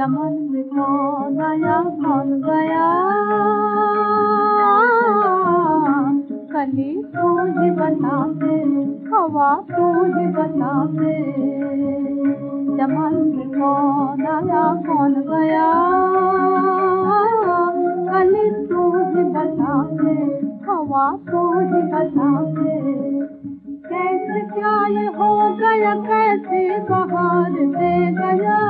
चमन में कौन आया कौन गया। कली तू ही बता दे हवा तू ही बता दे चमन कौन आया कौन गया। कली तू ही बता दे हवा तू ही बता दे कैसे ये हो गया, कैसे बाहर दे गया।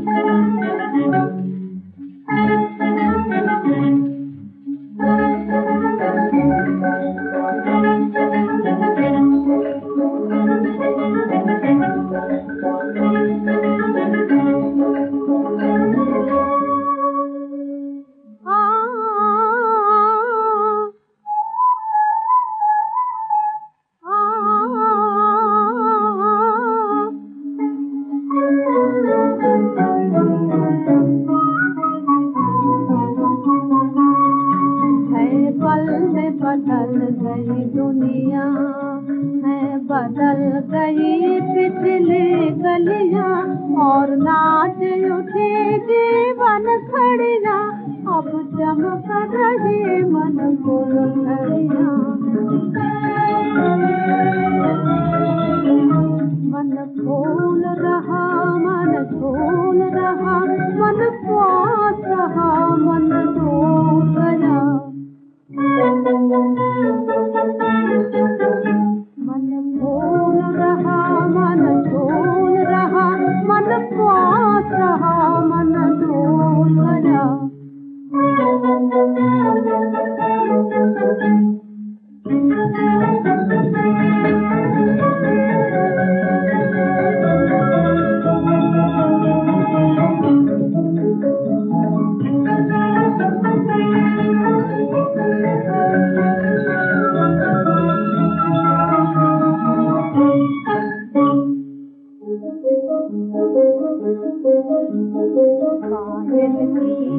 बदल गई दुनिया है, बदल गई पिछली गलियाँ और नाच उठे जीवन खड़िया। अब चमक रही मन खड़िया मन फूल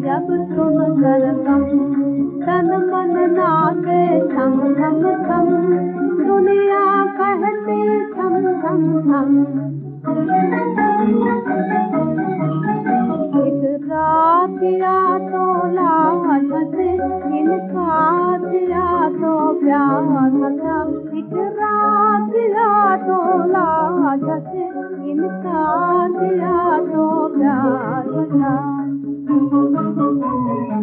जब तुम सरगम तन मन नाचे थम थम थम। दुनिया कहते थम थम थम। Música